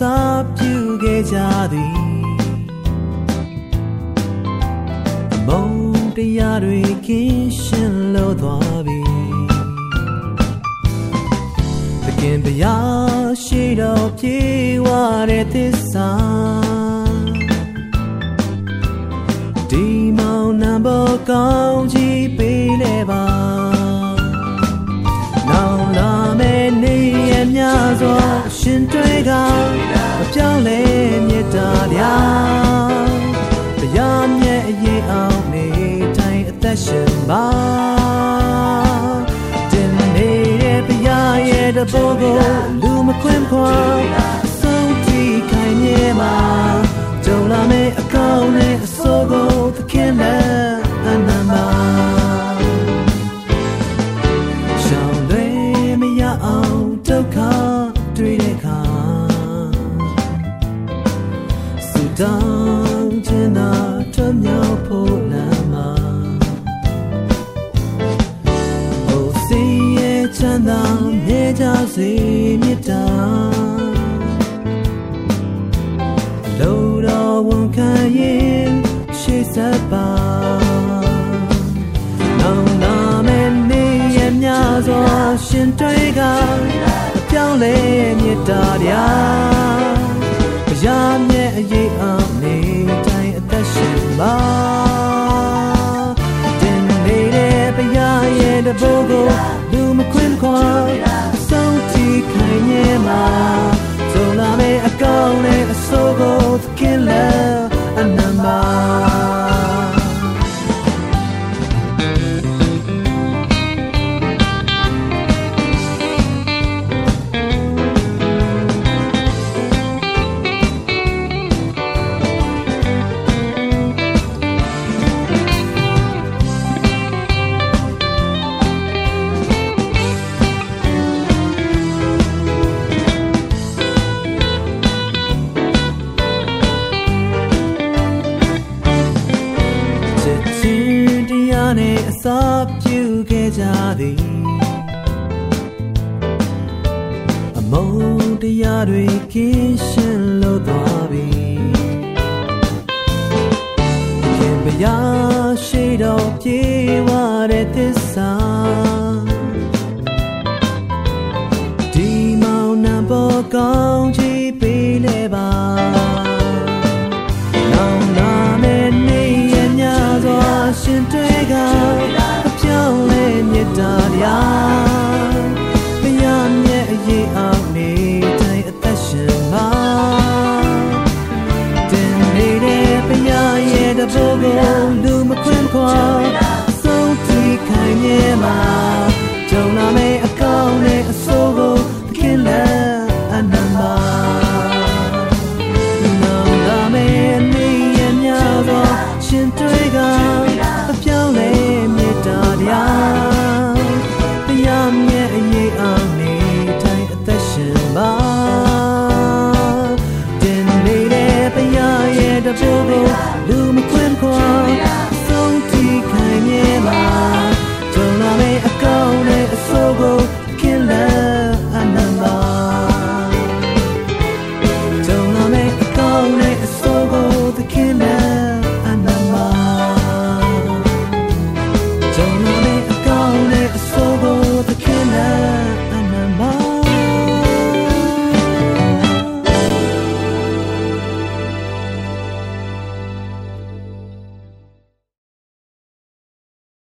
စာပြုခဲ့ကြသည်မုံတရားတွေကင်းရှင်းလို့သွားပြီတကင်ပြားရှိတော်ပြေဝတဲ့သစ္စာဒီမောင်နံပါတ်ကောင်းကြီး များစွာရှင်တွေကမပြောင်းလဲမြတ်တာဗျာတရားမြတ်အရေးအောင်နေတိုင်းအသက်ရှင်ပါတင်နေတဲ့ဘုရားရဲ့တဘောကိုလူမခွင့်ခွာဆုံးတီခိုင်မြဲမှာကြုံလာမယ့်အကောင်းနဲ့ ကြစေမြတ်တာလို့တော်ဝန်ခံရင်ရှေ့ဆက်ပါနောင်နာမယ့်နေ့ရက်များစွာရှင်တွေကပြောင်းလဲမြတ်တာဗျာဘုရားမြတ်အရေးအောင်နေတိုင်းအသက်ရှင်ပါတင်နေတဲ့ဘုရားရဲ့တဘိုးကို နဲ့အစာပြုခဲ့ကြသည်အမုန်းတရားတွေကင်းရှင်းလို့သွားပြီခင်ဗျာရှိတော်ပြေဝတဲ့သစ္စာဒီမောင်နှံပေါ်ကောင်းချီး ရဲ့မှာကြုံလာမယ့်အကောင်းနဲ့အဆိုးကိုခင်လန်းအနမနောင်လာမယ့်နေ့ရဲ့များသောရှင်တွေကအပြောင်းလဲမြေတာတရားတရားမြဲအရေးအောင်နေတိုင်းအသက်ရှင်ပါတင်နေတဲ့တရားရဲ့တပိုးကိုလူမခွင်ခွာ